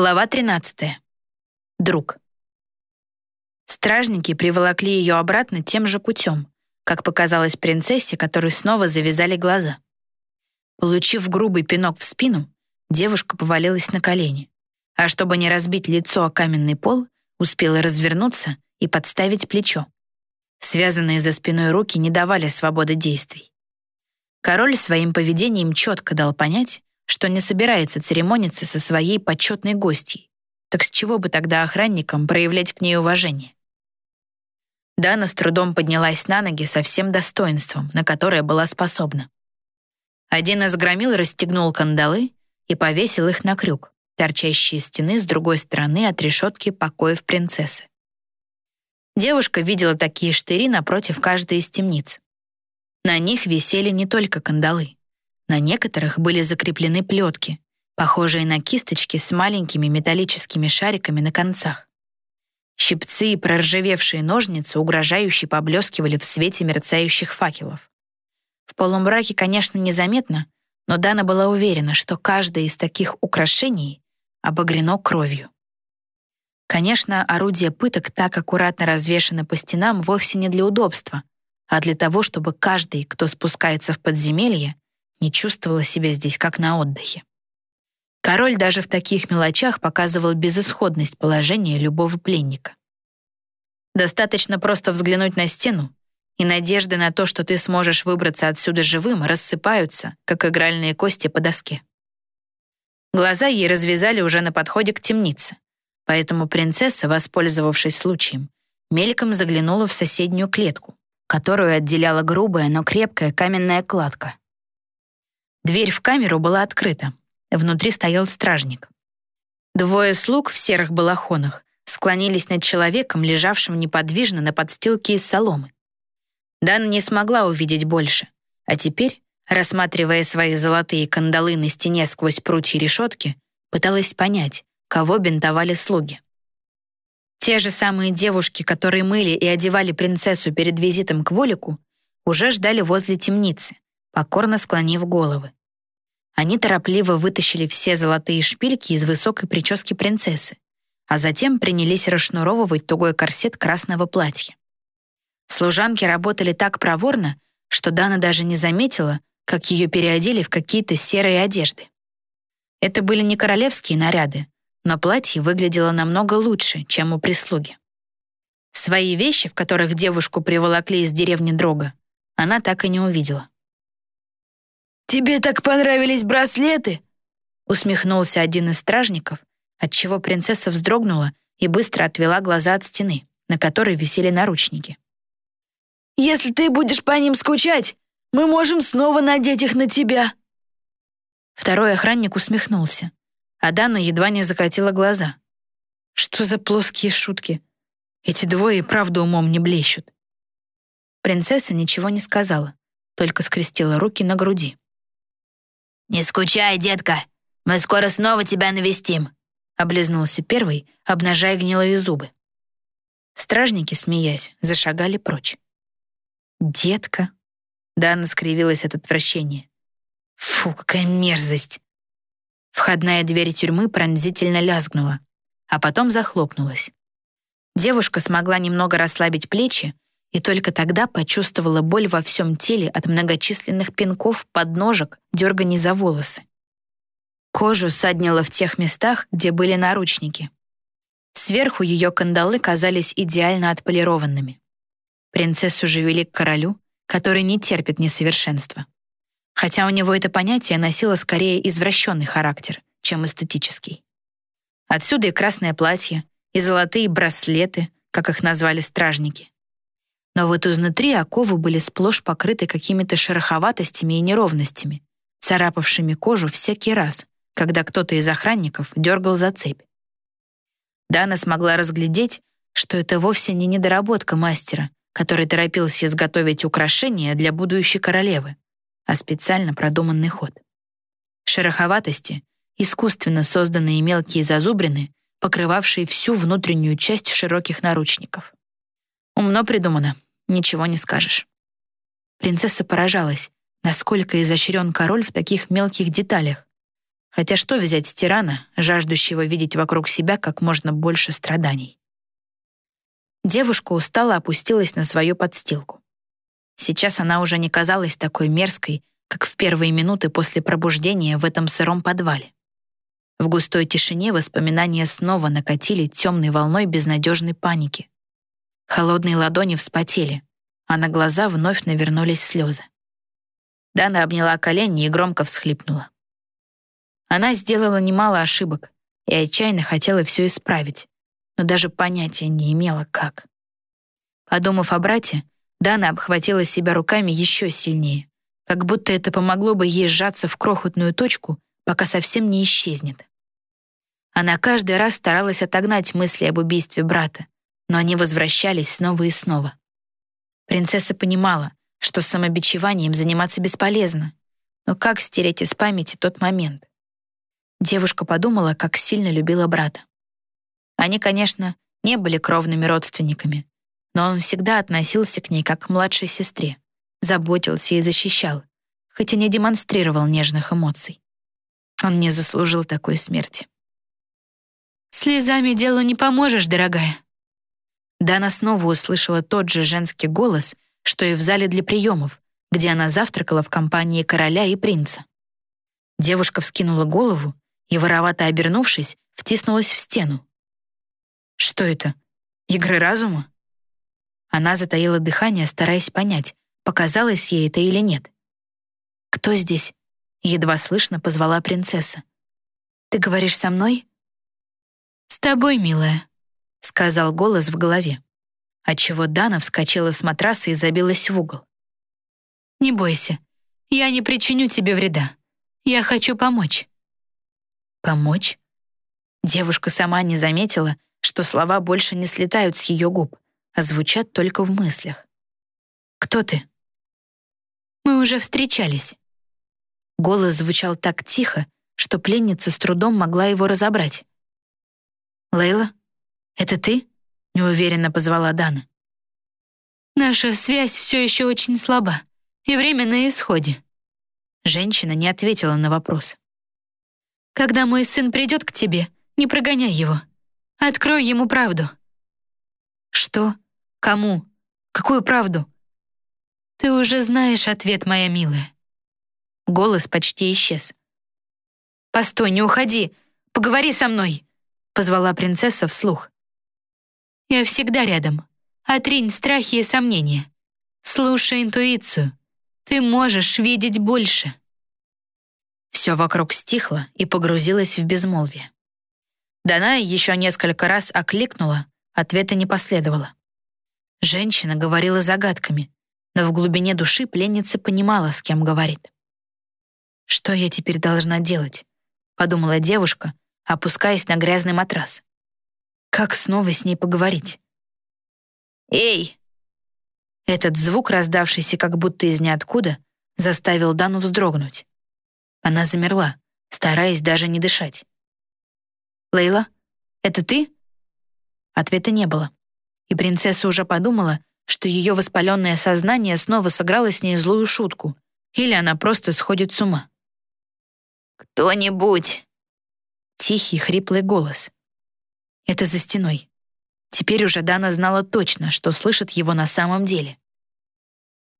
Глава 13. Друг. Стражники приволокли ее обратно тем же путем, как показалось принцессе, которой снова завязали глаза. Получив грубый пинок в спину, девушка повалилась на колени, а чтобы не разбить лицо о каменный пол, успела развернуться и подставить плечо. Связанные за спиной руки не давали свободы действий. Король своим поведением четко дал понять, что не собирается церемониться со своей почетной гостьей. Так с чего бы тогда охранникам проявлять к ней уважение? Дана с трудом поднялась на ноги со всем достоинством, на которое была способна. Один из громил расстегнул кандалы и повесил их на крюк, торчащий из стены с другой стороны от решетки покоев принцессы. Девушка видела такие штыри напротив каждой из темниц. На них висели не только кандалы. На некоторых были закреплены плетки, похожие на кисточки с маленькими металлическими шариками на концах. Щипцы и проржавевшие ножницы угрожающе поблескивали в свете мерцающих факелов. В полумраке, конечно, незаметно, но Дана была уверена, что каждое из таких украшений обогрено кровью. Конечно, орудия пыток так аккуратно развешаны по стенам вовсе не для удобства, а для того, чтобы каждый, кто спускается в подземелье, не чувствовала себя здесь как на отдыхе. Король даже в таких мелочах показывал безысходность положения любого пленника. Достаточно просто взглянуть на стену, и надежды на то, что ты сможешь выбраться отсюда живым, рассыпаются, как игральные кости по доске. Глаза ей развязали уже на подходе к темнице, поэтому принцесса, воспользовавшись случаем, мельком заглянула в соседнюю клетку, которую отделяла грубая, но крепкая каменная кладка. Дверь в камеру была открыта. Внутри стоял стражник. Двое слуг в серых балахонах склонились над человеком, лежавшим неподвижно на подстилке из соломы. Дана не смогла увидеть больше, а теперь, рассматривая свои золотые кандалы на стене сквозь прутья решетки, пыталась понять, кого бинтовали слуги. Те же самые девушки, которые мыли и одевали принцессу перед визитом к Волику, уже ждали возле темницы, покорно склонив головы. Они торопливо вытащили все золотые шпильки из высокой прически принцессы, а затем принялись расшнуровывать тугой корсет красного платья. Служанки работали так проворно, что Дана даже не заметила, как ее переодели в какие-то серые одежды. Это были не королевские наряды, но платье выглядело намного лучше, чем у прислуги. Свои вещи, в которых девушку приволокли из деревни Дрога, она так и не увидела. «Тебе так понравились браслеты?» усмехнулся один из стражников, отчего принцесса вздрогнула и быстро отвела глаза от стены, на которой висели наручники. «Если ты будешь по ним скучать, мы можем снова надеть их на тебя». Второй охранник усмехнулся, а Дана едва не закатила глаза. Что за плоские шутки? Эти двое и правда умом не блещут. Принцесса ничего не сказала, только скрестила руки на груди. «Не скучай, детка, мы скоро снова тебя навестим», облизнулся первый, обнажая гнилые зубы. Стражники, смеясь, зашагали прочь. «Детка?» Дана скривилась от отвращения. «Фу, какая мерзость!» Входная дверь тюрьмы пронзительно лязгнула, а потом захлопнулась. Девушка смогла немного расслабить плечи и только тогда почувствовала боль во всем теле от многочисленных пинков, подножек, дерганий за волосы. Кожу саднило в тех местах, где были наручники. Сверху ее кандалы казались идеально отполированными. Принцессу же вели к королю, который не терпит несовершенства. Хотя у него это понятие носило скорее извращенный характер, чем эстетический. Отсюда и красное платье, и золотые браслеты, как их назвали стражники. Но вот изнутри оковы были сплошь покрыты какими-то шероховатостями и неровностями, царапавшими кожу всякий раз, когда кто-то из охранников дергал за цепь. Дана смогла разглядеть, что это вовсе не недоработка мастера, который торопился изготовить украшения для будущей королевы, а специально продуманный ход. Шероховатости, искусственно созданные мелкие зазубрины, покрывавшие всю внутреннюю часть широких наручников. Умно придумано, ничего не скажешь. Принцесса поражалась, насколько изощрен король в таких мелких деталях. Хотя что взять с тирана, жаждущего видеть вокруг себя как можно больше страданий? Девушка устало опустилась на свою подстилку. Сейчас она уже не казалась такой мерзкой, как в первые минуты после пробуждения в этом сыром подвале. В густой тишине воспоминания снова накатили темной волной безнадежной паники. Холодные ладони вспотели, а на глаза вновь навернулись слезы. Дана обняла колени и громко всхлипнула. Она сделала немало ошибок и отчаянно хотела все исправить, но даже понятия не имела, как. Подумав о брате, Дана обхватила себя руками еще сильнее, как будто это помогло бы ей сжаться в крохотную точку, пока совсем не исчезнет. Она каждый раз старалась отогнать мысли об убийстве брата, но они возвращались снова и снова. Принцесса понимала, что самобичеванием заниматься бесполезно, но как стереть из памяти тот момент? Девушка подумала, как сильно любила брата. Они, конечно, не были кровными родственниками, но он всегда относился к ней как к младшей сестре, заботился и защищал, хоть и не демонстрировал нежных эмоций. Он не заслужил такой смерти. «Слезами делу не поможешь, дорогая». Дана снова услышала тот же женский голос, что и в зале для приемов, где она завтракала в компании короля и принца. Девушка вскинула голову и, воровато обернувшись, втиснулась в стену. Что это? Игры разума? Она затаила дыхание, стараясь понять, показалось ей это или нет. «Кто здесь?» — едва слышно позвала принцесса. «Ты говоришь со мной?» «С тобой, милая», — сказал голос в голове, отчего Дана вскочила с матраса и забилась в угол. «Не бойся, я не причиню тебе вреда. Я хочу помочь». «Помочь?» Девушка сама не заметила, что слова больше не слетают с ее губ, а звучат только в мыслях. «Кто ты?» «Мы уже встречались». Голос звучал так тихо, что пленница с трудом могла его разобрать. «Лейла, это ты?» — неуверенно позвала Дана. «Наша связь все еще очень слаба, и время на исходе». Женщина не ответила на вопрос. «Когда мой сын придет к тебе, не прогоняй его. Открой ему правду». «Что? Кому? Какую правду?» «Ты уже знаешь ответ, моя милая». Голос почти исчез. «Постой, не уходи! Поговори со мной!» позвала принцесса вслух. «Я всегда рядом. Отринь страхи и сомнения. Слушай интуицию. Ты можешь видеть больше». Все вокруг стихло и погрузилось в безмолвие. Даная еще несколько раз окликнула, ответа не последовало. Женщина говорила загадками, но в глубине души пленница понимала, с кем говорит. «Что я теперь должна делать?» — подумала девушка, опускаясь на грязный матрас. Как снова с ней поговорить? «Эй!» Этот звук, раздавшийся как будто из ниоткуда, заставил Дану вздрогнуть. Она замерла, стараясь даже не дышать. «Лейла, это ты?» Ответа не было, и принцесса уже подумала, что ее воспаленное сознание снова сыграло с ней злую шутку, или она просто сходит с ума. «Кто-нибудь!» Тихий, хриплый голос. Это за стеной. Теперь уже Дана знала точно, что слышит его на самом деле.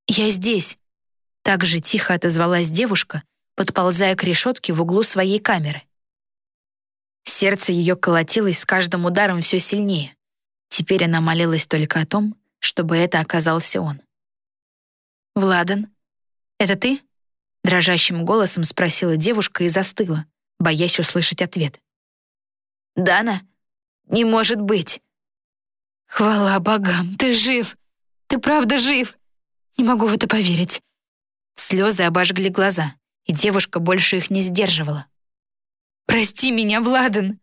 «Я здесь», — так же тихо отозвалась девушка, подползая к решетке в углу своей камеры. Сердце ее колотилось с каждым ударом все сильнее. Теперь она молилась только о том, чтобы это оказался он. «Владан, это ты?» — дрожащим голосом спросила девушка и застыла, боясь услышать ответ. «Дана? Не может быть!» «Хвала богам, ты жив! Ты правда жив! Не могу в это поверить!» Слезы обожгли глаза, и девушка больше их не сдерживала. «Прости меня, Владан!»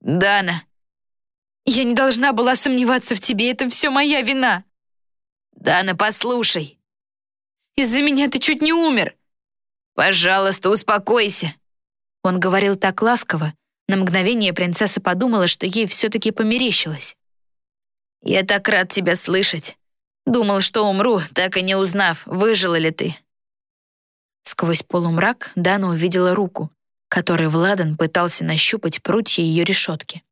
«Дана!» «Я не должна была сомневаться в тебе, это все моя вина!» «Дана, послушай!» «Из-за меня ты чуть не умер!» «Пожалуйста, успокойся!» Он говорил так ласково, на мгновение принцесса подумала, что ей все-таки померещилось. «Я так рад тебя слышать. Думал, что умру, так и не узнав, выжила ли ты». Сквозь полумрак Дана увидела руку, которой Владан пытался нащупать прутья ее решетки.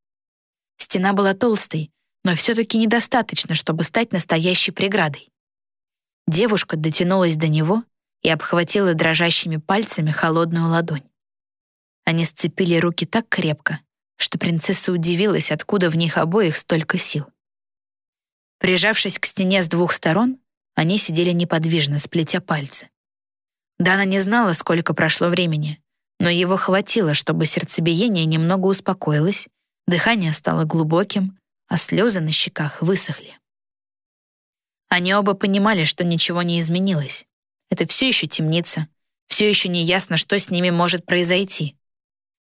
Стена была толстой, но все-таки недостаточно, чтобы стать настоящей преградой. Девушка дотянулась до него и обхватила дрожащими пальцами холодную ладонь. Они сцепили руки так крепко, что принцесса удивилась, откуда в них обоих столько сил. Прижавшись к стене с двух сторон, они сидели неподвижно, сплетя пальцы. Дана не знала, сколько прошло времени, но его хватило, чтобы сердцебиение немного успокоилось, дыхание стало глубоким, а слезы на щеках высохли. Они оба понимали, что ничего не изменилось. Это все еще темница, все еще не ясно, что с ними может произойти.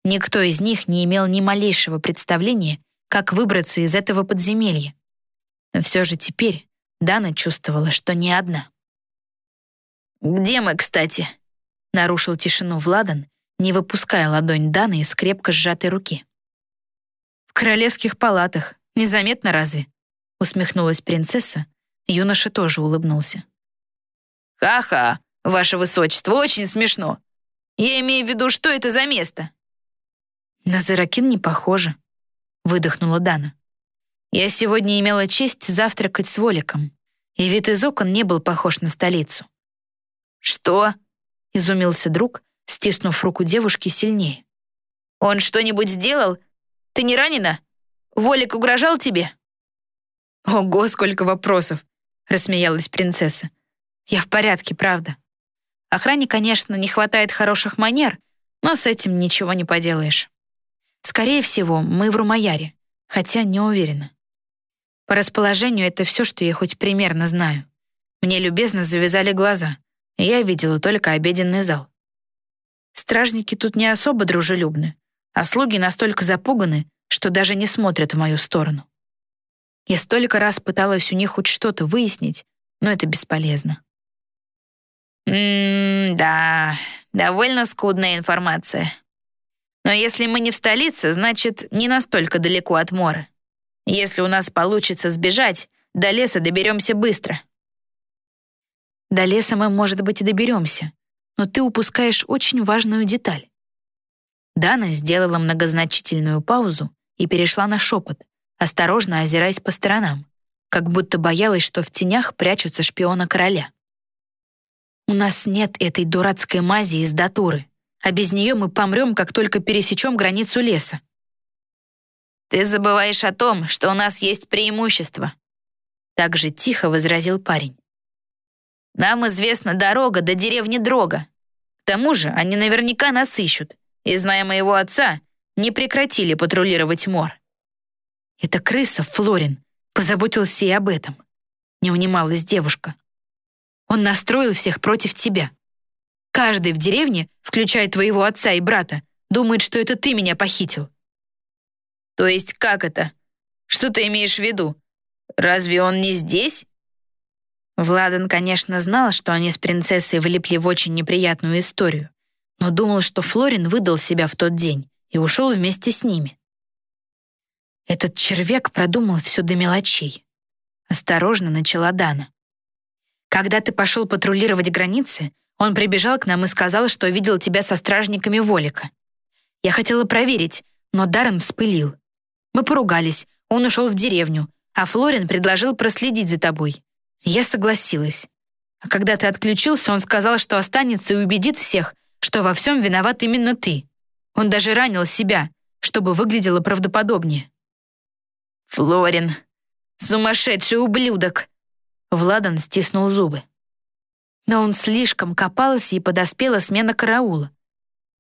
Никто из них не имел ни малейшего представления, как выбраться из этого подземелья. Но все же теперь Дана чувствовала, что не одна. «Где мы, кстати?» — нарушил тишину Владан, не выпуская ладонь Даны из крепко сжатой руки. «В королевских палатах. Незаметно разве?» — усмехнулась принцесса. Юноша тоже улыбнулся. «Ха-ха, ваше высочество, очень смешно. Я имею в виду, что это за место?» «На Заракин не похоже», — выдохнула Дана. «Я сегодня имела честь завтракать с Воликом, и вид из окон не был похож на столицу». «Что?» — изумился друг, стиснув руку девушки сильнее. «Он что-нибудь сделал? Ты не ранена? Волик угрожал тебе?» «Ого, сколько вопросов!» — рассмеялась принцесса. «Я в порядке, правда. Охране, конечно, не хватает хороших манер, но с этим ничего не поделаешь. Скорее всего, мы в Румаяре, хотя не уверена. По расположению это все, что я хоть примерно знаю. Мне любезно завязали глаза, и я видела только обеденный зал. Стражники тут не особо дружелюбны, а слуги настолько запуганы, что даже не смотрят в мою сторону. Я столько раз пыталась у них хоть что-то выяснить, но это бесполезно. «М-да, довольно скудная информация. Но если мы не в столице, значит, не настолько далеко от мора. Если у нас получится сбежать, до леса доберемся быстро». До леса мы, может быть, и доберемся, но ты упускаешь очень важную деталь. Дана сделала многозначительную паузу и перешла на шепот, осторожно озираясь по сторонам, как будто боялась, что в тенях прячутся шпиона короля. «У нас нет этой дурацкой мази из датуры, а без нее мы помрем, как только пересечем границу леса». «Ты забываешь о том, что у нас есть преимущество», так же тихо возразил парень. Нам известна дорога до деревни Дрога. К тому же они наверняка нас ищут, и, зная моего отца, не прекратили патрулировать мор. «Это крыса, Флорин, позаботился и об этом», — не унималась девушка. «Он настроил всех против тебя. Каждый в деревне, включая твоего отца и брата, думает, что это ты меня похитил». «То есть как это? Что ты имеешь в виду? Разве он не здесь?» Владан, конечно, знал, что они с принцессой влипли в очень неприятную историю, но думал, что Флорин выдал себя в тот день и ушел вместе с ними. Этот червяк продумал все до мелочей. Осторожно начала Дана. Когда ты пошел патрулировать границы, он прибежал к нам и сказал, что видел тебя со стражниками Волика. Я хотела проверить, но Даррен вспылил. Мы поругались, он ушел в деревню, а Флорин предложил проследить за тобой. Я согласилась. А когда ты отключился, он сказал, что останется и убедит всех, что во всем виноват именно ты. Он даже ранил себя, чтобы выглядело правдоподобнее. «Флорин, сумасшедший ублюдок!» Владан стиснул зубы. Но он слишком копался и подоспела смена караула.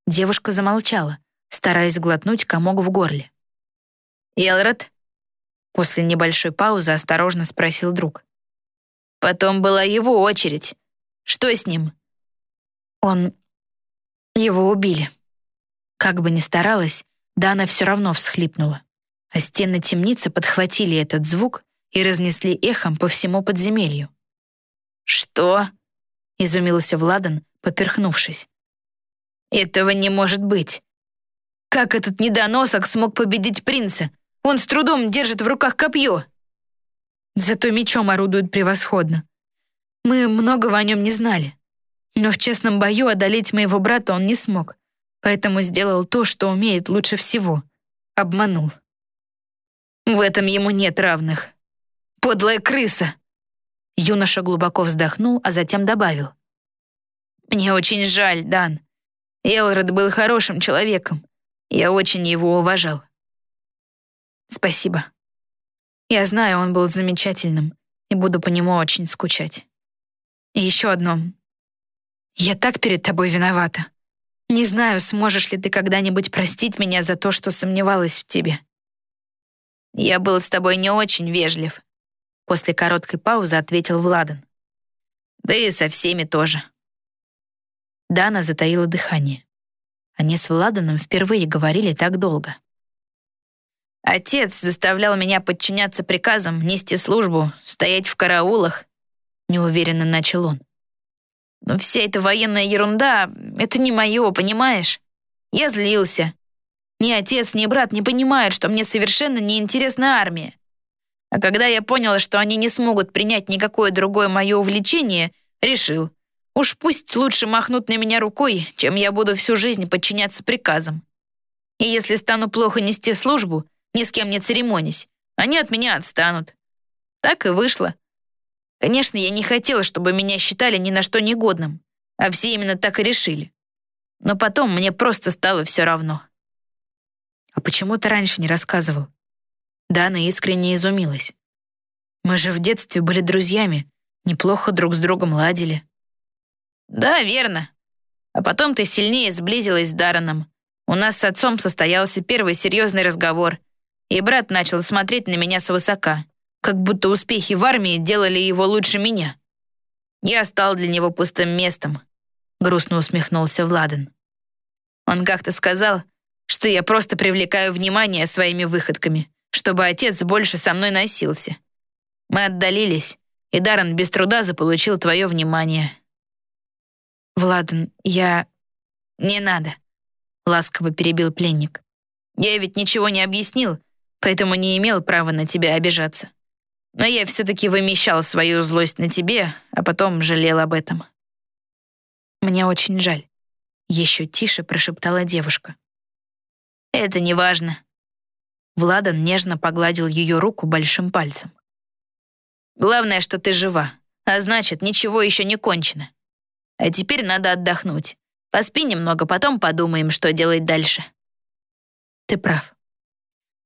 Девушка замолчала, стараясь глотнуть комок в горле. «Элрод?» После небольшой паузы осторожно спросил друг. Потом была его очередь. Что с ним? Он... Его убили. Как бы ни старалась, Дана все равно всхлипнула. А стены темницы подхватили этот звук и разнесли эхом по всему подземелью. «Что?» — изумился Владан, поперхнувшись. «Этого не может быть. Как этот недоносок смог победить принца? Он с трудом держит в руках копье». Зато мечом орудует превосходно. Мы многого о нем не знали. Но в честном бою одолеть моего брата он не смог. поэтому сделал то, что умеет лучше всего. Обманул. В этом ему нет равных. Подлая крыса!» Юноша глубоко вздохнул, а затем добавил. «Мне очень жаль, Дан. Элрод был хорошим человеком. Я очень его уважал». «Спасибо. Я знаю, он был замечательным и буду по нему очень скучать. И еще одно. Я так перед тобой виновата. Не знаю, сможешь ли ты когда-нибудь простить меня за то, что сомневалась в тебе. Я был с тобой не очень вежлив. После короткой паузы ответил Владан. Да и со всеми тоже. Дана затаила дыхание. Они с Владаном впервые говорили так долго. Отец заставлял меня подчиняться приказам, нести службу, стоять в караулах, неуверенно начал он. Но вся эта военная ерунда — это не мое, понимаешь? Я злился. Ни отец, ни брат не понимают, что мне совершенно неинтересна армия. А когда я понял, что они не смогут принять никакое другое мое увлечение, решил, уж пусть лучше махнут на меня рукой, чем я буду всю жизнь подчиняться приказам. И если стану плохо нести службу, ни с кем не церемонясь, они от меня отстанут. Так и вышло. Конечно, я не хотела, чтобы меня считали ни на что негодным, а все именно так и решили. Но потом мне просто стало все равно. А почему ты раньше не рассказывал? Дана искренне изумилась. Мы же в детстве были друзьями, неплохо друг с другом ладили. Да, верно. А потом ты сильнее сблизилась с Дараном. У нас с отцом состоялся первый серьезный разговор, и брат начал смотреть на меня свысока как будто успехи в армии делали его лучше меня. Я стал для него пустым местом», — грустно усмехнулся Владан. Он как-то сказал, что я просто привлекаю внимание своими выходками, чтобы отец больше со мной носился. Мы отдалились, и Даррен без труда заполучил твое внимание. «Владан, я...» «Не надо», — ласково перебил пленник. «Я ведь ничего не объяснил, поэтому не имел права на тебя обижаться. Но я все-таки вымещал свою злость на тебе, а потом жалел об этом. Мне очень жаль. Еще тише прошептала девушка. Это не важно. Владан нежно погладил ее руку большим пальцем. Главное, что ты жива, а значит, ничего еще не кончено. А теперь надо отдохнуть. Поспи немного, потом подумаем, что делать дальше. Ты прав.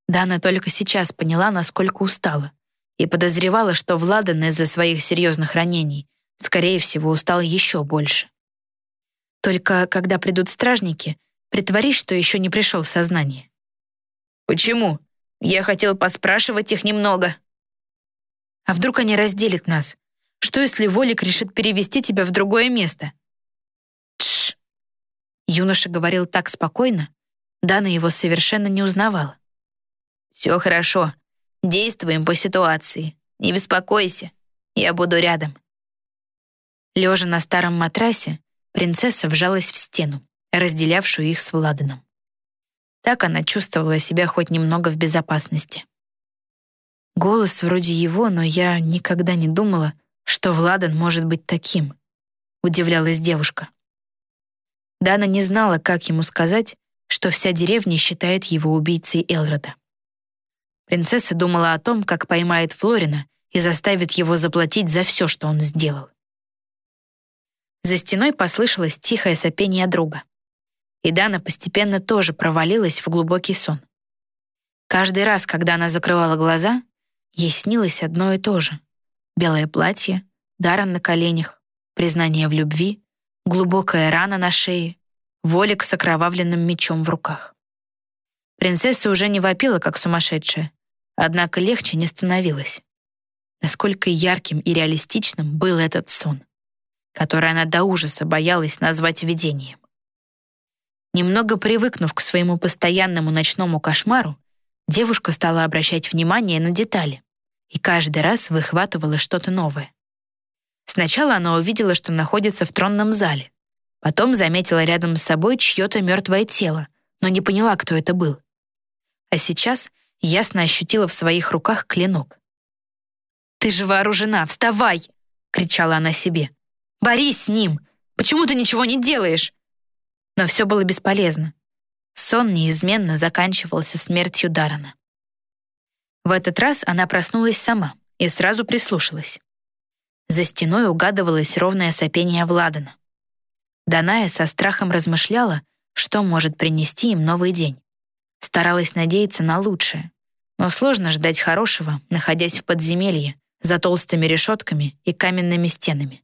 Дана только сейчас поняла, насколько устала и подозревала, что Владан из-за своих серьезных ранений, скорее всего, устал еще больше. Только когда придут стражники, притворись, что еще не пришел в сознание. «Почему? Я хотел поспрашивать их немного». «А вдруг они разделят нас? Что, если Волик решит перевести тебя в другое место?» «Тш!» Юноша говорил так спокойно, Дана его совершенно не узнавала. «Все хорошо. Действуем по ситуации. Не беспокойся, я буду рядом». Лежа на старом матрасе, принцесса вжалась в стену, разделявшую их с Владаном. Так она чувствовала себя хоть немного в безопасности. Голос вроде его, но я никогда не думала, что Владан может быть таким, удивлялась девушка. Дана не знала, как ему сказать, что вся деревня считает его убийцей Элрода. Принцесса думала о том, как поймает Флорина и заставит его заплатить за все, что он сделал. За стеной послышалось тихое сопение друга. И Дана постепенно тоже провалилась в глубокий сон. Каждый раз, когда она закрывала глаза, ей снилось одно и то же. Белое платье, Даран на коленях, признание в любви, глубокая рана на шее, Волик с окровавленным мечом в руках. Принцесса уже не вопила, как сумасшедшая, однако легче не становилось. Насколько ярким и реалистичным был этот сон, который она до ужаса боялась назвать видением. Немного привыкнув к своему постоянному ночному кошмару, девушка стала обращать внимание на детали и каждый раз выхватывала что-то новое. Сначала она увидела, что находится в тронном зале, потом заметила рядом с собой чье-то мертвое тело, но не поняла, кто это был а сейчас ясно ощутила в своих руках клинок. «Ты же вооружена, вставай!» — кричала она себе. «Борись с ним! Почему ты ничего не делаешь?» Но все было бесполезно. Сон неизменно заканчивался смертью Дарана. В этот раз она проснулась сама и сразу прислушалась. За стеной угадывалось ровное сопение Владана. Даная со страхом размышляла, что может принести им новый день. Старалась надеяться на лучшее, но сложно ждать хорошего, находясь в подземелье, за толстыми решетками и каменными стенами.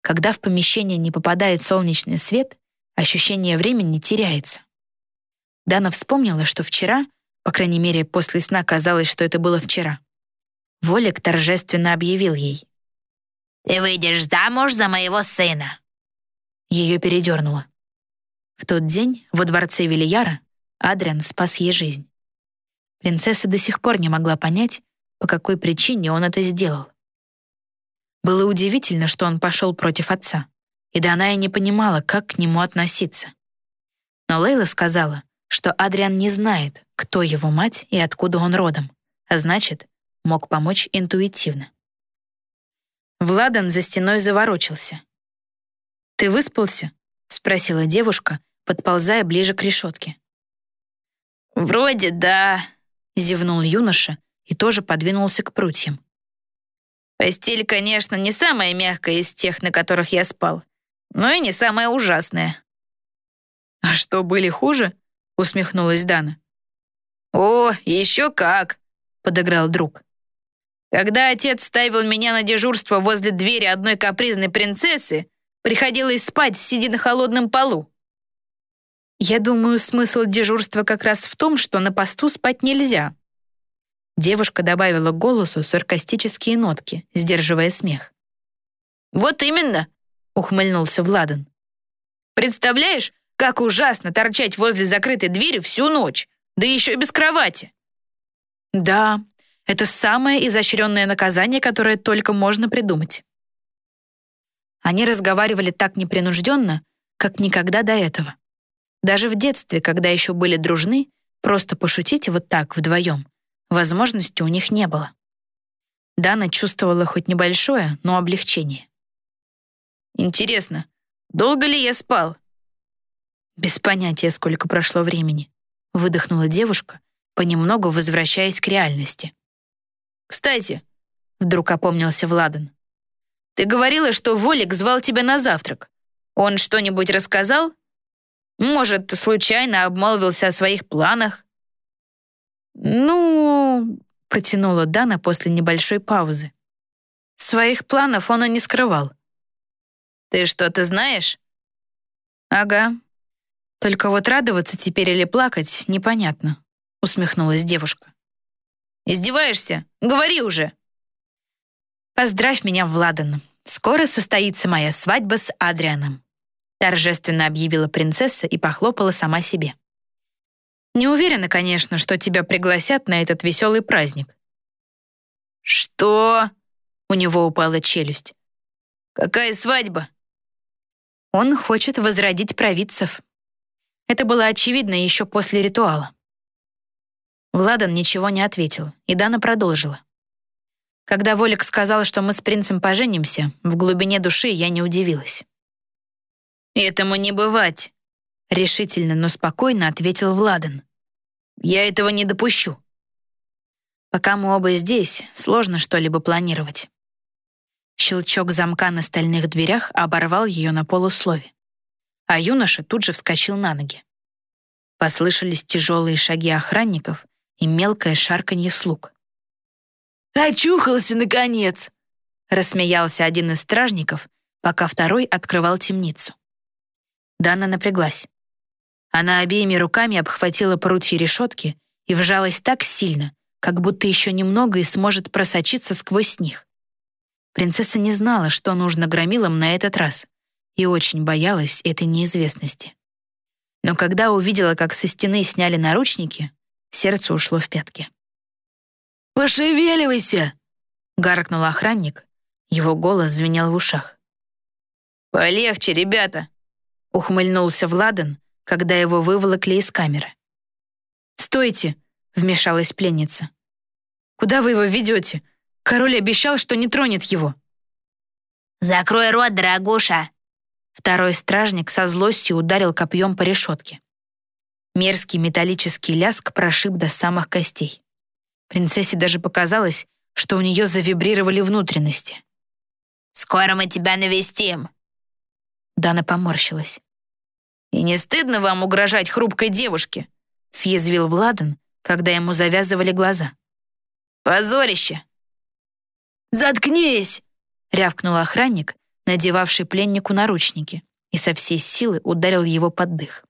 Когда в помещение не попадает солнечный свет, ощущение времени теряется. Дана вспомнила, что вчера, по крайней мере, после сна казалось, что это было вчера, Волик торжественно объявил ей. «Ты выйдешь замуж за моего сына!» Ее передернуло. В тот день во дворце Вильяра Адриан спас ей жизнь. Принцесса до сих пор не могла понять, по какой причине он это сделал. Было удивительно, что он пошел против отца, и Даная не понимала, как к нему относиться. Но Лейла сказала, что Адриан не знает, кто его мать и откуда он родом, а значит, мог помочь интуитивно. Владан за стеной заворочился. «Ты выспался?» — спросила девушка, подползая ближе к решетке. «Вроде да», — зевнул юноша и тоже подвинулся к прутьям. «Постель, конечно, не самая мягкая из тех, на которых я спал, но и не самая ужасная». «А что, были хуже?» — усмехнулась Дана. «О, еще как!» — подыграл друг. Когда отец ставил меня на дежурство возле двери одной капризной принцессы, приходилось спать, сидя на холодном полу. Я думаю, смысл дежурства как раз в том, что на посту спать нельзя. Девушка добавила голосу саркастические нотки, сдерживая смех. «Вот именно!» — ухмыльнулся Владан. «Представляешь, как ужасно торчать возле закрытой двери всю ночь, да еще и без кровати!» «Да, это самое изощренное наказание, которое только можно придумать». Они разговаривали так непринужденно, как никогда до этого. Даже в детстве, когда еще были дружны, просто пошутить вот так вдвоем, возможности у них не было. Дана чувствовала хоть небольшое, но облегчение. «Интересно, долго ли я спал?» «Без понятия, сколько прошло времени», — выдохнула девушка, понемногу возвращаясь к реальности. «Кстати», — вдруг опомнился Владан, «ты говорила, что Волик звал тебя на завтрак. Он что-нибудь рассказал?» Может, случайно обмолвился о своих планах?» «Ну...» — протянула Дана после небольшой паузы. Своих планов он и не скрывал. «Ты что-то знаешь?» «Ага. Только вот радоваться теперь или плакать непонятно», — усмехнулась девушка. «Издеваешься? Говори уже!» «Поздравь меня, Владан. Скоро состоится моя свадьба с Адрианом торжественно объявила принцесса и похлопала сама себе. Не уверена, конечно, что тебя пригласят на этот веселый праздник. Что? У него упала челюсть. Какая свадьба? Он хочет возродить провидцев. Это было очевидно еще после ритуала. Владан ничего не ответил, и Дана продолжила. Когда Волик сказал, что мы с принцем поженимся, в глубине души я не удивилась. «Этому не бывать», — решительно, но спокойно ответил Владан. «Я этого не допущу». Пока мы оба здесь, сложно что-либо планировать. Щелчок замка на стальных дверях оборвал ее на полуслове. А юноша тут же вскочил на ноги. Послышались тяжелые шаги охранников и мелкое шарканье слуг. «Очухался, наконец!» — рассмеялся один из стражников, пока второй открывал темницу. Дана напряглась. Она обеими руками обхватила прутья решетки и вжалась так сильно, как будто еще немного и сможет просочиться сквозь них. Принцесса не знала, что нужно громилам на этот раз, и очень боялась этой неизвестности. Но когда увидела, как со стены сняли наручники, сердце ушло в пятки. «Пошевеливайся!» — гаркнул охранник. Его голос звенел в ушах. «Полегче, ребята!» ухмыльнулся Владан, когда его выволокли из камеры. «Стойте!» — вмешалась пленница. «Куда вы его ведете? Король обещал, что не тронет его». «Закрой рот, дорогуша!» Второй стражник со злостью ударил копьем по решетке. Мерзкий металлический ляск прошиб до самых костей. Принцессе даже показалось, что у нее завибрировали внутренности. «Скоро мы тебя навестим!» Дана поморщилась. «И не стыдно вам угрожать хрупкой девушке?» съязвил Владан, когда ему завязывали глаза. «Позорище!» «Заткнись!» — рявкнул охранник, надевавший пленнику наручники, и со всей силы ударил его под дых.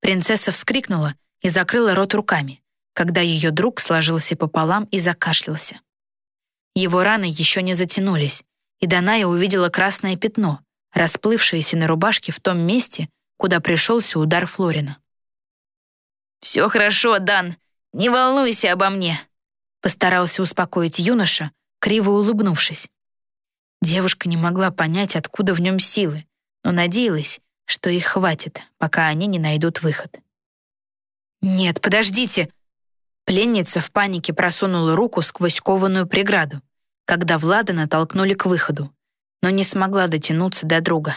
Принцесса вскрикнула и закрыла рот руками, когда ее друг сложился пополам и закашлялся. Его раны еще не затянулись, и Даная увидела красное пятно, расплывшееся на рубашке в том месте, куда пришелся удар Флорина. «Все хорошо, Дан, не волнуйся обо мне», постарался успокоить юноша, криво улыбнувшись. Девушка не могла понять, откуда в нем силы, но надеялась, что их хватит, пока они не найдут выход. «Нет, подождите!» Пленница в панике просунула руку сквозь кованую преграду, когда Влада натолкнули к выходу, но не смогла дотянуться до друга.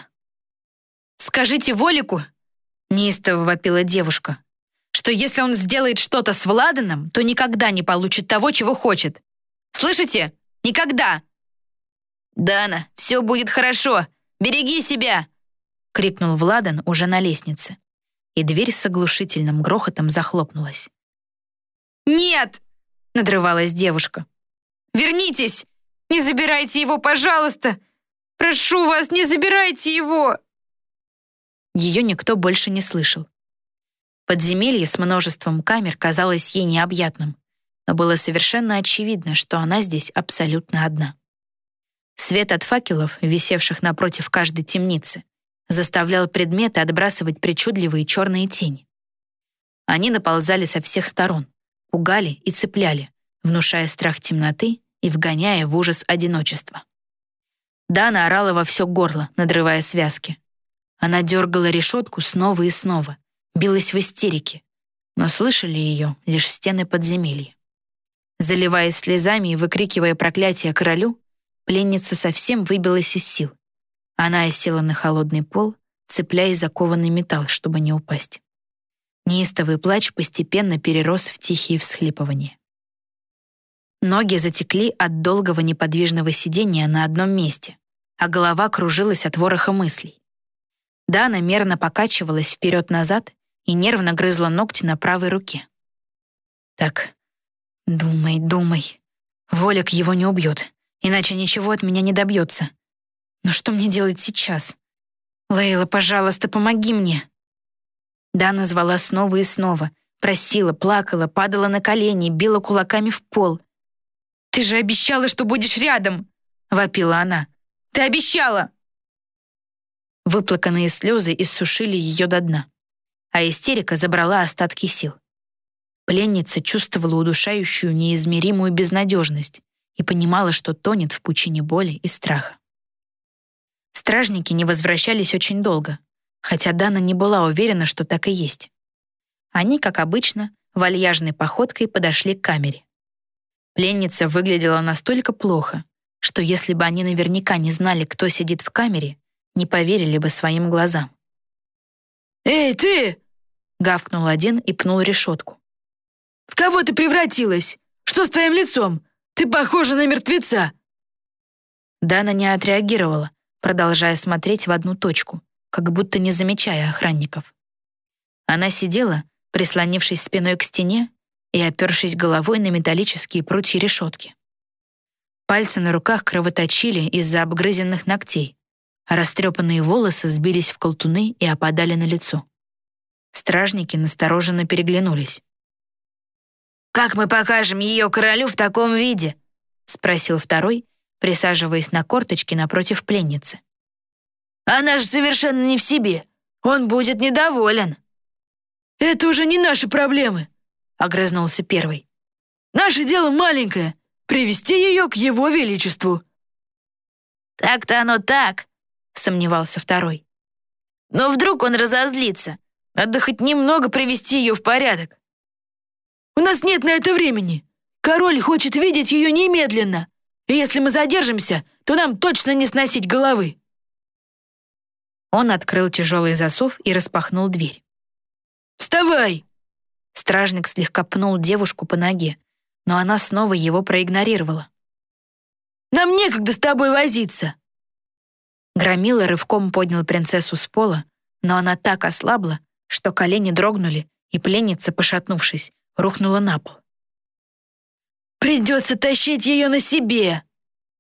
«Скажите Волику!» — неистово вопила девушка, что если он сделает что-то с Владаном, то никогда не получит того, чего хочет. Слышите? Никогда!» «Дана, все будет хорошо! Береги себя!» — крикнул Владан уже на лестнице. И дверь с оглушительным грохотом захлопнулась. «Нет!» — надрывалась девушка. «Вернитесь! Не забирайте его, пожалуйста! Прошу вас, не забирайте его!» Ее никто больше не слышал. Подземелье с множеством камер казалось ей необъятным, но было совершенно очевидно, что она здесь абсолютно одна. Свет от факелов, висевших напротив каждой темницы, заставлял предметы отбрасывать причудливые черные тени. Они наползали со всех сторон, пугали и цепляли, внушая страх темноты и вгоняя в ужас одиночества. Дана орала во все горло, надрывая связки. Она дергала решетку снова и снова, билась в истерике, но слышали ее лишь стены подземелья. Заливаясь слезами и выкрикивая проклятие королю, Пленница совсем выбилась из сил. Она осела на холодный пол, цепляясь за кованый металл, чтобы не упасть. Неистовый плач постепенно перерос в тихие всхлипывания. Ноги затекли от долгого неподвижного сидения на одном месте, а голова кружилась от вороха мыслей. Дана мерно покачивалась вперед-назад и нервно грызла ногти на правой руке. «Так, думай, думай. Волик его не убьет иначе ничего от меня не добьется. Но что мне делать сейчас? Лейла, пожалуйста, помоги мне. Дана звала снова и снова, просила, плакала, падала на колени, била кулаками в пол. «Ты же обещала, что будешь рядом!» — вопила она. «Ты обещала!» Выплаканные слезы иссушили ее до дна, а истерика забрала остатки сил. Пленница чувствовала удушающую неизмеримую безнадежность, и понимала, что тонет в пучине боли и страха. Стражники не возвращались очень долго, хотя Дана не была уверена, что так и есть. Они, как обычно, вальяжной походкой подошли к камере. Пленница выглядела настолько плохо, что если бы они наверняка не знали, кто сидит в камере, не поверили бы своим глазам. «Эй, ты!» — гавкнул один и пнул решетку. «В кого ты превратилась? Что с твоим лицом? Ты похожа на мертвеца!» Дана не отреагировала, продолжая смотреть в одну точку, как будто не замечая охранников. Она сидела, прислонившись спиной к стене и опершись головой на металлические прутья решетки. Пальцы на руках кровоточили из-за обгрызенных ногтей, а растрепанные волосы сбились в колтуны и опадали на лицо. Стражники настороженно переглянулись. «Как мы покажем ее королю в таком виде?» — спросил второй, присаживаясь на корточки напротив пленницы. «Она же совершенно не в себе. Он будет недоволен». «Это уже не наши проблемы», — огрызнулся первый. «Наше дело маленькое — привести ее к его величеству». «Так-то оно так», — сомневался второй. «Но вдруг он разозлится. Надо хоть немного привести ее в порядок. У нас нет на это времени. Король хочет видеть ее немедленно. И если мы задержимся, то нам точно не сносить головы». Он открыл тяжелый засов и распахнул дверь. «Вставай!» Стражник слегка пнул девушку по ноге, но она снова его проигнорировала. «Нам некогда с тобой возиться!» Громила рывком поднял принцессу с пола, но она так ослабла, что колени дрогнули, и пленница, пошатнувшись, рухнула на пол. «Придется тащить ее на себе!»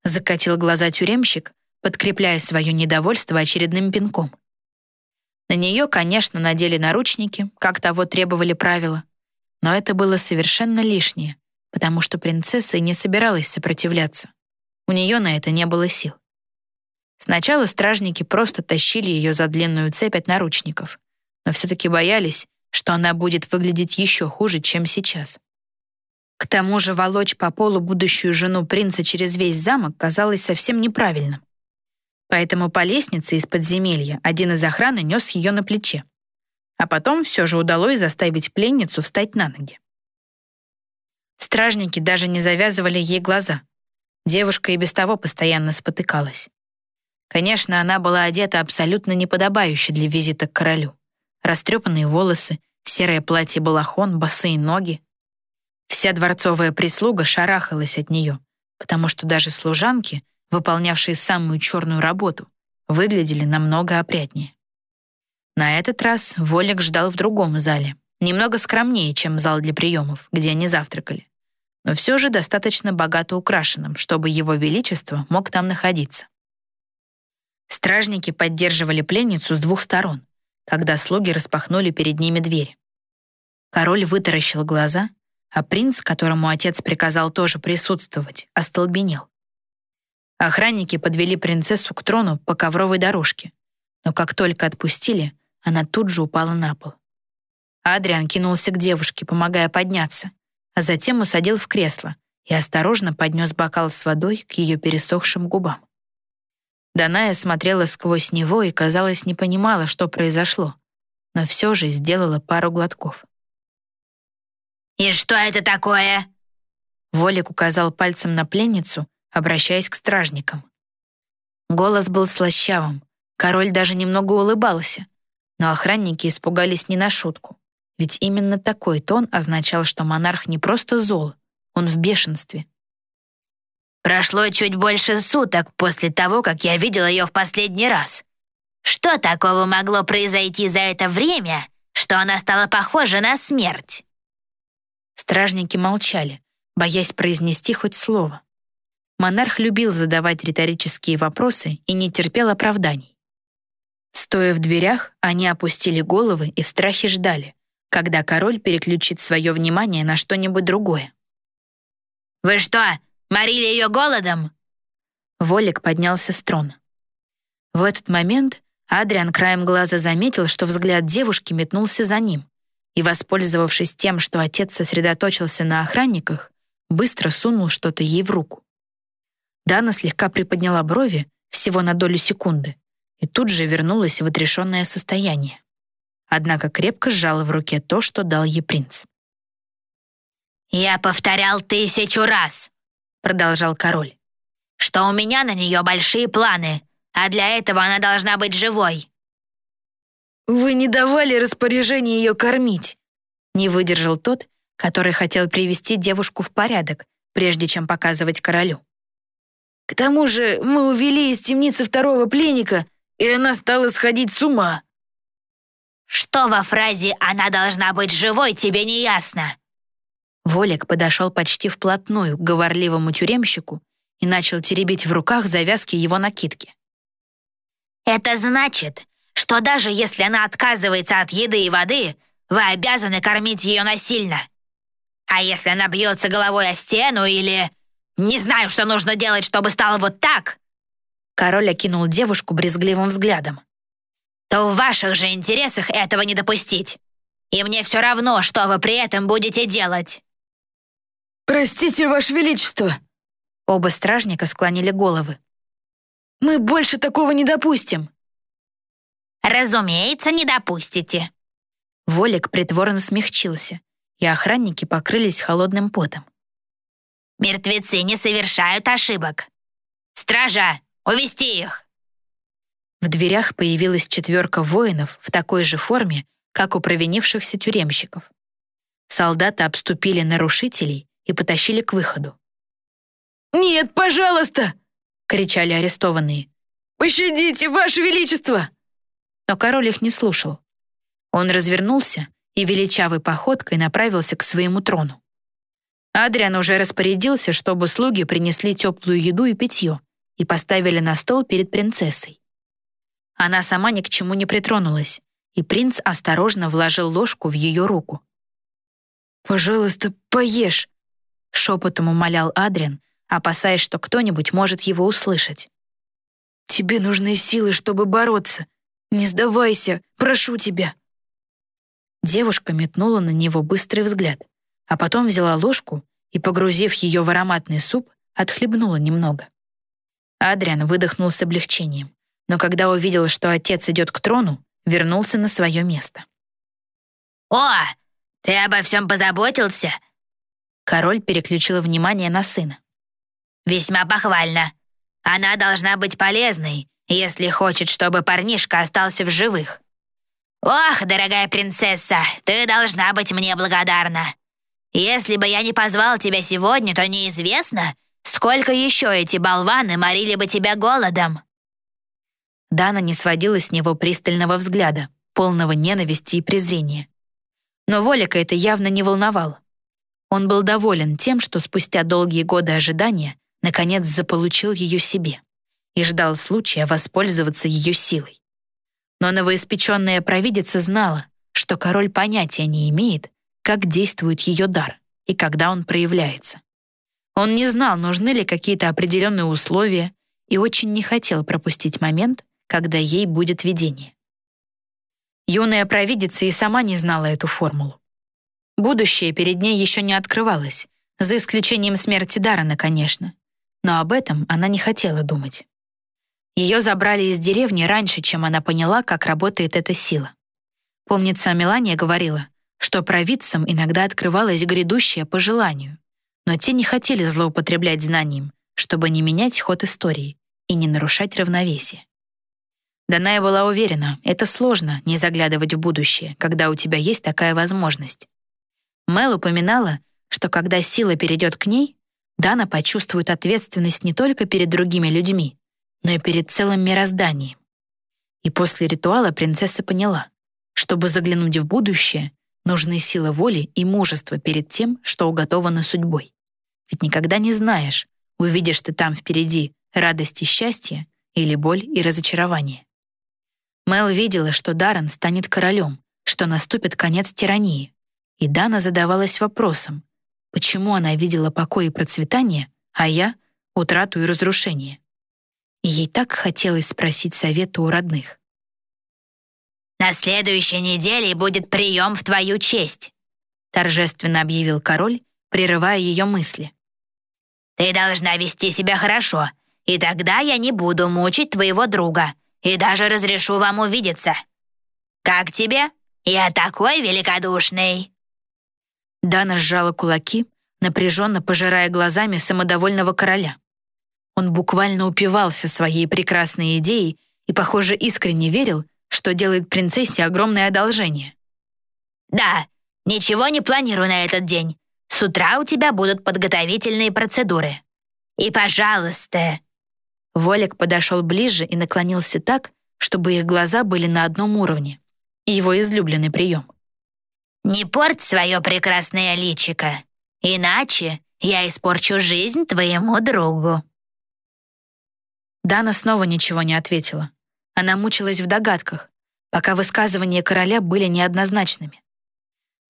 закатил глаза тюремщик, подкрепляя свое недовольство очередным пинком. На нее, конечно, надели наручники, как того требовали правила, но это было совершенно лишнее, потому что принцесса и не собиралась сопротивляться. У нее на это не было сил. Сначала стражники просто тащили ее за длинную цепь от наручников, но все-таки боялись, что она будет выглядеть еще хуже, чем сейчас. К тому же волочь по полу будущую жену принца через весь замок казалось совсем неправильным. Поэтому по лестнице из подземелья один из охраны нес ее на плече. А потом все же удалось заставить пленницу встать на ноги. Стражники даже не завязывали ей глаза. Девушка и без того постоянно спотыкалась. Конечно, она была одета абсолютно неподобающе для визита к королю. Растрепанные волосы, серое платье-балахон, босые ноги. Вся дворцовая прислуга шарахалась от нее, потому что даже служанки, выполнявшие самую черную работу, выглядели намного опрятнее. На этот раз Волик ждал в другом зале, немного скромнее, чем зал для приемов, где они завтракали, но все же достаточно богато украшенным, чтобы его величество мог там находиться. Стражники поддерживали пленницу с двух сторон, когда слуги распахнули перед ними дверь. Король вытаращил глаза, а принц, которому отец приказал тоже присутствовать, остолбенел. Охранники подвели принцессу к трону по ковровой дорожке, но как только отпустили, она тут же упала на пол. Адриан кинулся к девушке, помогая подняться, а затем усадил в кресло и осторожно поднес бокал с водой к ее пересохшим губам. Даная смотрела сквозь него и, казалось, не понимала, что произошло, но все же сделала пару глотков. «И что это такое?» Волик указал пальцем на пленницу, обращаясь к стражникам. Голос был слащавым, король даже немного улыбался, но охранники испугались не на шутку, ведь именно такой тон означал, что монарх не просто зол, он в бешенстве. Прошло чуть больше суток после того, как я видел ее в последний раз. Что такого могло произойти за это время, что она стала похожа на смерть?» Стражники молчали, боясь произнести хоть слово. Монарх любил задавать риторические вопросы и не терпел оправданий. Стоя в дверях, они опустили головы и в страхе ждали, когда король переключит свое внимание на что-нибудь другое. «Вы что, Морили ее голодом?» Волик поднялся с трона. В этот момент Адриан краем глаза заметил, что взгляд девушки метнулся за ним, и, воспользовавшись тем, что отец сосредоточился на охранниках, быстро сунул что-то ей в руку. Дана слегка приподняла брови всего на долю секунды и тут же вернулась в отрешенное состояние. Однако крепко сжала в руке то, что дал ей принц. «Я повторял тысячу раз!» Продолжал король, что у меня на нее большие планы, а для этого она должна быть живой. Вы не давали распоряжение ее кормить, не выдержал тот, который хотел привести девушку в порядок, прежде чем показывать королю. К тому же мы увели из темницы второго пленника, и она стала сходить с ума. Что во фразе «она должна быть живой» тебе не ясно? Волик подошел почти вплотную к говорливому тюремщику и начал теребить в руках завязки его накидки. «Это значит, что даже если она отказывается от еды и воды, вы обязаны кормить ее насильно. А если она бьется головой о стену или... Не знаю, что нужно делать, чтобы стало вот так...» Король окинул девушку брезгливым взглядом. «То в ваших же интересах этого не допустить. И мне все равно, что вы при этом будете делать». «Простите, Ваше Величество!» Оба стражника склонили головы. «Мы больше такого не допустим!» «Разумеется, не допустите!» Волик притворно смягчился, и охранники покрылись холодным потом. «Мертвецы не совершают ошибок! Стража, увести их!» В дверях появилась четверка воинов в такой же форме, как у провинившихся тюремщиков. Солдаты обступили нарушителей и потащили к выходу. «Нет, пожалуйста!» — кричали арестованные. «Пощадите, Ваше Величество!» Но король их не слушал. Он развернулся и величавой походкой направился к своему трону. Адриан уже распорядился, чтобы слуги принесли теплую еду и питье и поставили на стол перед принцессой. Она сама ни к чему не притронулась, и принц осторожно вложил ложку в ее руку. «Пожалуйста, поешь», — шепотом умолял Адриан, опасаясь, что кто-нибудь может его услышать. «Тебе нужны силы, чтобы бороться. Не сдавайся, прошу тебя». Девушка метнула на него быстрый взгляд, а потом взяла ложку и, погрузив ее в ароматный суп, отхлебнула немного. Адриан выдохнул с облегчением, но когда увидел, что отец идет к трону, вернулся на свое место. «О, ты обо всем позаботился?» Король переключил внимание на сына. «Весьма похвально. Она должна быть полезной, если хочет, чтобы парнишка остался в живых. Ох, дорогая принцесса, ты должна быть мне благодарна. Если бы я не позвал тебя сегодня, то неизвестно, сколько еще эти болваны морили бы тебя голодом». Дана не сводила с него пристального взгляда, полного ненависти и презрения. Но Волика это явно не волновало. Он был доволен тем, что спустя долгие годы ожидания наконец заполучил ее себе и ждал случая воспользоваться ее силой. Но новоиспеченная провидица знала, что король понятия не имеет, как действует ее дар и когда он проявляется. Он не знал, нужны ли какие-то определенные условия, и очень не хотел пропустить момент, когда ей будет видение. Юная провидица и сама не знала эту формулу. Будущее перед ней еще не открывалось, за исключением смерти Дарана, конечно. Но об этом она не хотела думать. Ее забрали из деревни раньше, чем она поняла, как работает эта сила. Помнится, Мелания говорила, что провидцам иногда открывалось грядущее по желанию, но те не хотели злоупотреблять знанием, чтобы не менять ход истории и не нарушать равновесие. Даная была уверена, это сложно не заглядывать в будущее, когда у тебя есть такая возможность. Мел упоминала, что когда сила перейдет к ней, Дана почувствует ответственность не только перед другими людьми, но и перед целым мирозданием. И после ритуала принцесса поняла, чтобы заглянуть в будущее, нужны сила воли и мужество перед тем, что уготовано судьбой. Ведь никогда не знаешь, увидишь ты там впереди радость и счастье или боль и разочарование. Мел видела, что Даррен станет королем, что наступит конец тирании. И Дана задавалась вопросом, почему она видела покой и процветание, а я — утрату и разрушение. И ей так хотелось спросить совета у родных. «На следующей неделе будет прием в твою честь», торжественно объявил король, прерывая ее мысли. «Ты должна вести себя хорошо, и тогда я не буду мучить твоего друга и даже разрешу вам увидеться. Как тебе? Я такой великодушный!» Дана сжала кулаки, напряженно пожирая глазами самодовольного короля. Он буквально упивался своей прекрасной идеей и, похоже, искренне верил, что делает принцессе огромное одолжение. «Да, ничего не планирую на этот день. С утра у тебя будут подготовительные процедуры. И, пожалуйста, Волик подошел ближе и наклонился так, чтобы их глаза были на одном уровне. Его излюбленный прием. «Не порть свое прекрасное личико, иначе я испорчу жизнь твоему другу». Дана снова ничего не ответила. Она мучилась в догадках, пока высказывания короля были неоднозначными.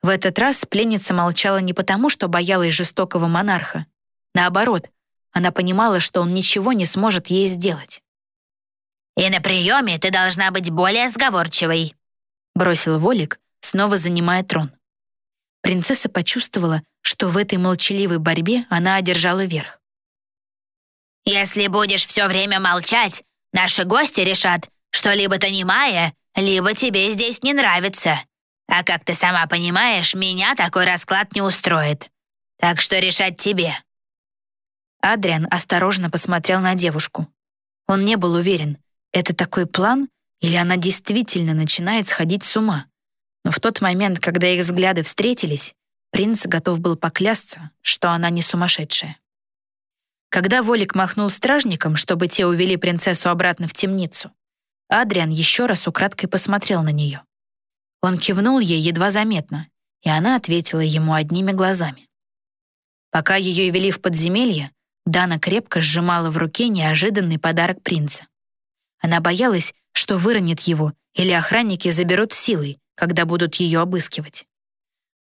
В этот раз пленница молчала не потому, что боялась жестокого монарха. Наоборот, она понимала, что он ничего не сможет ей сделать. «И на приеме ты должна быть более сговорчивой», бросил Волик, снова занимая трон. Принцесса почувствовала, что в этой молчаливой борьбе она одержала верх. «Если будешь все время молчать, наши гости решат, что либо ты немая, либо тебе здесь не нравится. А как ты сама понимаешь, меня такой расклад не устроит. Так что решать тебе». Адриан осторожно посмотрел на девушку. Он не был уверен, Это такой план, или она действительно начинает сходить с ума? Но в тот момент, когда их взгляды встретились, принц готов был поклясться, что она не сумасшедшая. Когда Волик махнул стражникам, чтобы те увели принцессу обратно в темницу, Адриан еще раз украдкой посмотрел на нее. Он кивнул ей едва заметно, и она ответила ему одними глазами. Пока ее вели в подземелье, Дана крепко сжимала в руке неожиданный подарок принца. Она боялась, что выронит его или охранники заберут силой, когда будут ее обыскивать.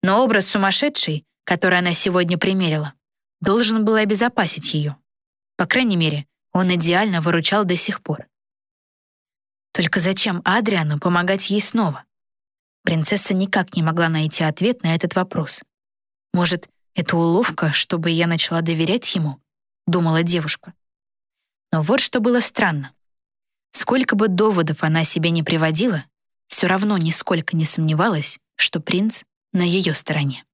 Но образ сумасшедшей, который она сегодня примерила, должен был обезопасить ее. По крайней мере, он идеально выручал до сих пор. Только зачем Адриану помогать ей снова? Принцесса никак не могла найти ответ на этот вопрос. Может, это уловка, чтобы я начала доверять ему? Думала девушка. Но вот что было странно. Сколько бы доводов она себе не приводила, все равно нисколько не сомневалась, что принц на ее стороне.